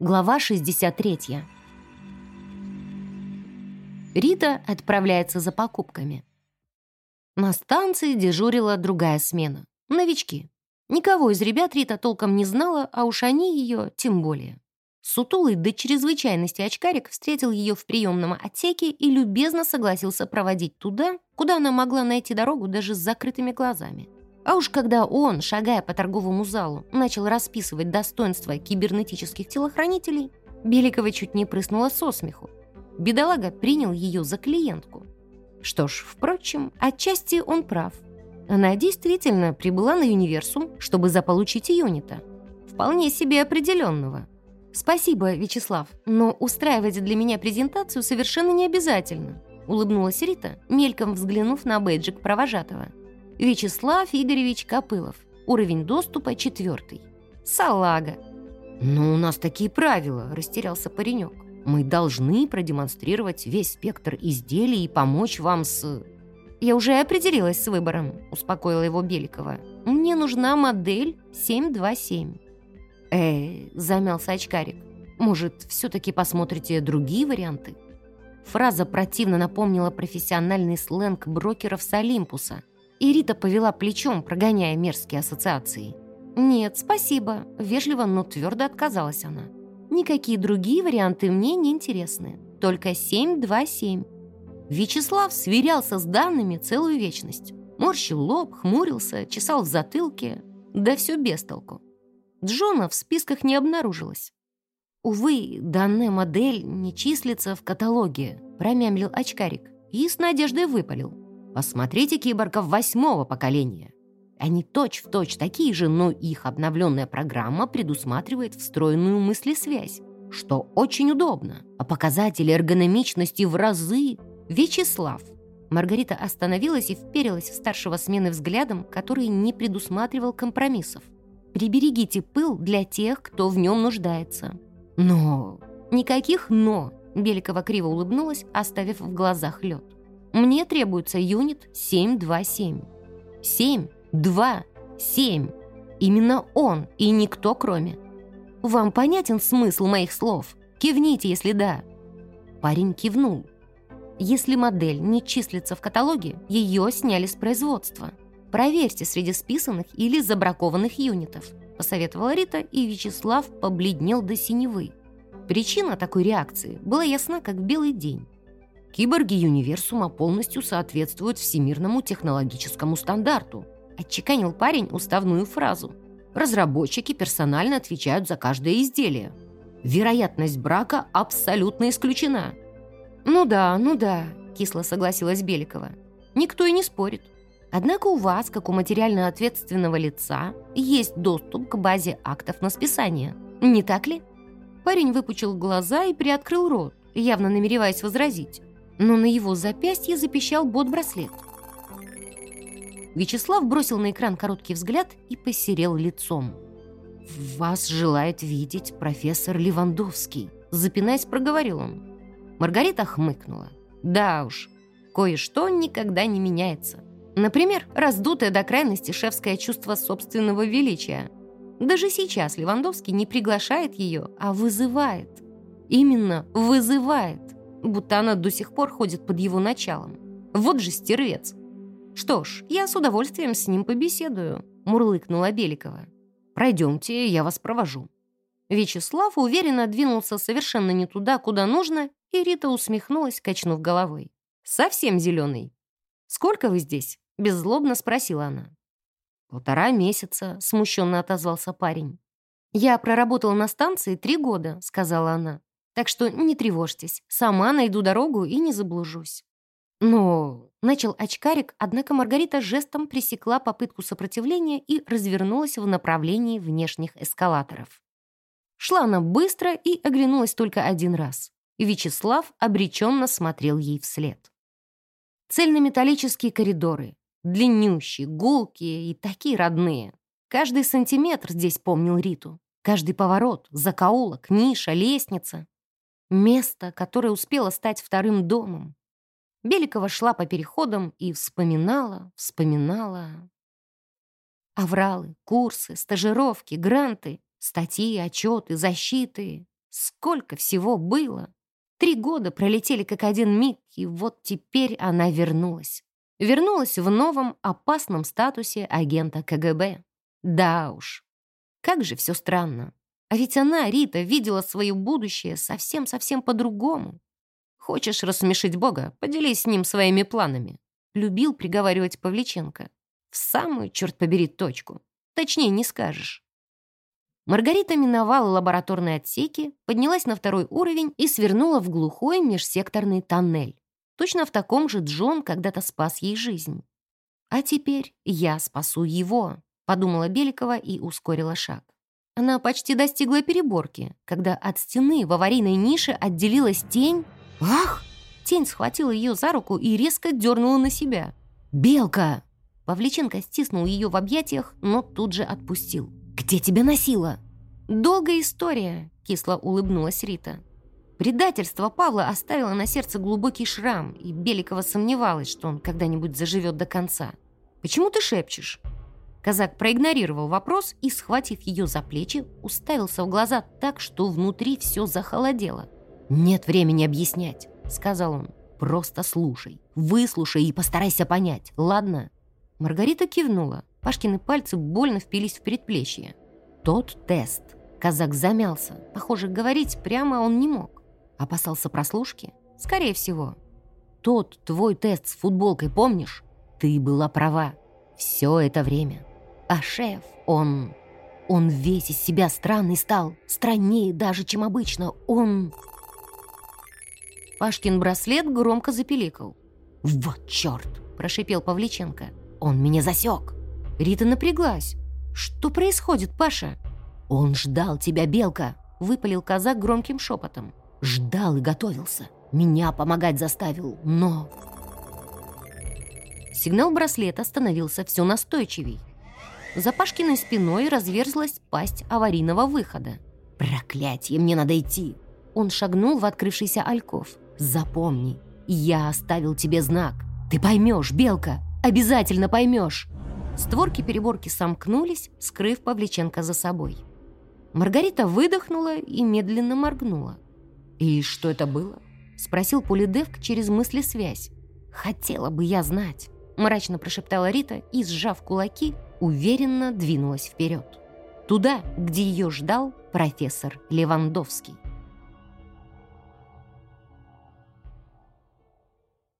Глава 63. Рита отправляется за покупками. На станции дежурила другая смена. Новички. Никого из ребят Рита толком не знала, а уж они ее тем более. Сутулый до чрезвычайности очкарик встретил ее в приемном отсеке и любезно согласился проводить туда, куда она могла найти дорогу даже с закрытыми глазами. А уж когда он, шагая по торговому залу, начал расписывать достоинства кибернетических телохранителей, Беликова чуть не прыснула со смеху. Бедолага принял ее за клиентку. Что ж, впрочем, отчасти он прав. Она действительно прибыла на универсум, чтобы заполучить юнита. Вполне себе определенного. «Спасибо, Вячеслав, но устраивать для меня презентацию совершенно не обязательно», улыбнулась Рита, мельком взглянув на бейджик провожатого. Вячеслав Игоревич Копылов. Уровень доступа четвертый. Салага. «Ну, у нас такие правила», — растерялся паренек. «Мы должны продемонстрировать весь спектр изделий и помочь вам с...» «Я уже определилась с выбором», — успокоила его Беликова. «Мне нужна модель 727». «Э, замялся очкарик. Может, все-таки посмотрите другие варианты?» Фраза противно напомнила профессиональный сленг брокеров с Олимпуса — и Рита повела плечом, прогоняя мерзкие ассоциации. «Нет, спасибо», — вежливо, но твердо отказалась она. «Никакие другие варианты мне не интересны. Только 727». Вячеслав сверялся с данными целую вечность. Морщил лоб, хмурился, чесал в затылке. Да все без толку. Джона в списках не обнаружилось. «Увы, данная модель не числится в каталоге», — промямлил очкарик и с надеждой выпалил. Посмотрите киборгов восьмого поколения. Они точь-в-точь точь такие же, но их обновленная программа предусматривает встроенную мыслесвязь, что очень удобно, а показатели эргономичности в разы. Вячеслав. Маргарита остановилась и вперилась в старшего смены взглядом, который не предусматривал компромиссов. «Приберегите пыл для тех, кто в нем нуждается». «Но...» «Никаких «но», — Беликова криво улыбнулась, оставив в глазах лед. Мне требуется юнит 727. 7, 2, 7. Именно он и никто кроме. Вам понятен смысл моих слов? Кивните, если да. Парень кивнул. Если модель не числится в каталоге, ее сняли с производства. Проверьте среди списанных или забракованных юнитов, посоветовала Рита, и Вячеслав побледнел до синевы. Причина такой реакции была ясна, как белый день. Киборги Юниверсума полностью соответствуют всемирному технологическому стандарту. Отчеканил парень уставную фразу. Разработчики персонально отвечают за каждое изделие. Вероятность брака абсолютно исключена. «Ну да, ну да», — кисло согласилась Беликова. «Никто и не спорит. Однако у вас, как у материально ответственного лица, есть доступ к базе актов на списание. Не так ли?» Парень выпучил глаза и приоткрыл рот, явно намереваясь возразить но на его запястье запищал бот-браслет. Вячеслав бросил на экран короткий взгляд и посерел лицом. «Вас желает видеть профессор Левандовский», — запинаясь, проговорил он. Маргарита хмыкнула. «Да уж, кое-что никогда не меняется. Например, раздутое до крайности шефское чувство собственного величия. Даже сейчас Левандовский не приглашает ее, а вызывает. Именно вызывает будто она до сих пор ходит под его началом. Вот же стервец. Что ж, я с удовольствием с ним побеседую, мурлыкнула Беликова. Пройдемте, я вас провожу. Вячеслав уверенно двинулся совершенно не туда, куда нужно, и Рита усмехнулась, качнув головой. «Совсем зеленый». «Сколько вы здесь?» — беззлобно спросила она. «Полтора месяца», — смущенно отозвался парень. «Я проработала на станции три года», — сказала она. Так что не тревожьтесь, сама найду дорогу и не заблужусь». Но начал очкарик, однако Маргарита жестом пресекла попытку сопротивления и развернулась в направлении внешних эскалаторов. Шла она быстро и оглянулась только один раз. Вячеслав обреченно смотрел ей вслед. Цельнометаллические коридоры, длиннющие, гулкие и такие родные. Каждый сантиметр здесь помнил Риту. Каждый поворот, закоулок, ниша, лестница. Место, которое успело стать вторым домом. Беликова шла по переходам и вспоминала, вспоминала. Авралы, курсы, стажировки, гранты, статьи, отчеты, защиты. Сколько всего было! Три года пролетели как один миг, и вот теперь она вернулась. Вернулась в новом опасном статусе агента КГБ. Да уж, как же все странно. А ведь она, Рита, видела свое будущее совсем-совсем по-другому. Хочешь рассмешить Бога, поделись с ним своими планами. Любил приговаривать Павличенко. В самую, черт побери, точку. Точнее, не скажешь. Маргарита миновала лабораторные отсеки, поднялась на второй уровень и свернула в глухой межсекторный тоннель. Точно в таком же Джон когда-то спас ей жизнь. «А теперь я спасу его», — подумала Беликова и ускорила шаг. Она почти достигла переборки, когда от стены в аварийной нише отделилась тень. «Ах!» Тень схватила ее за руку и резко дернула на себя. «Белка!» Павличенко стиснул ее в объятиях, но тут же отпустил. «Где тебя носило?» «Долгая история», — кисло улыбнулась Рита. Предательство Павла оставило на сердце глубокий шрам, и Беликова сомневалась, что он когда-нибудь заживет до конца. «Почему ты шепчешь?» Казак проигнорировал вопрос и, схватив ее за плечи, уставился в глаза так, что внутри все захолодело. «Нет времени объяснять», — сказал он. «Просто слушай, выслушай и постарайся понять, ладно?» Маргарита кивнула. Пашкины пальцы больно впились в предплечье. Тот тест. Казак замялся. Похоже, говорить прямо он не мог. Опасался прослушки? Скорее всего. Тот твой тест с футболкой, помнишь? Ты была права. Все это время. А шеф, он... Он весь из себя странный стал. Страннее даже, чем обычно. Он... Пашкин браслет громко запеликал. «Вот черт!» – прошипел Павличенко. Он меня засек. Рита напряглась. Что происходит, Паша? Он ждал тебя, Белка, выпалил казак громким шепотом. Ждал и готовился. Меня помогать заставил, но... Сигнал браслета становился все настойчивей. За Пашкиной спиной разверзлась пасть аварийного выхода. «Проклятие, мне надо идти!» Он шагнул в открывшийся альков. «Запомни, я оставил тебе знак. Ты поймешь, Белка!» Обязательно поймешь!» Створки-переборки сомкнулись, скрыв Павличенко за собой. Маргарита выдохнула и медленно моргнула. «И что это было?» — спросил Полидевк через мысли-связь. «Хотела бы я знать», — мрачно прошептала Рита и, сжав кулаки, уверенно двинулась вперед. Туда, где ее ждал профессор Левандовский.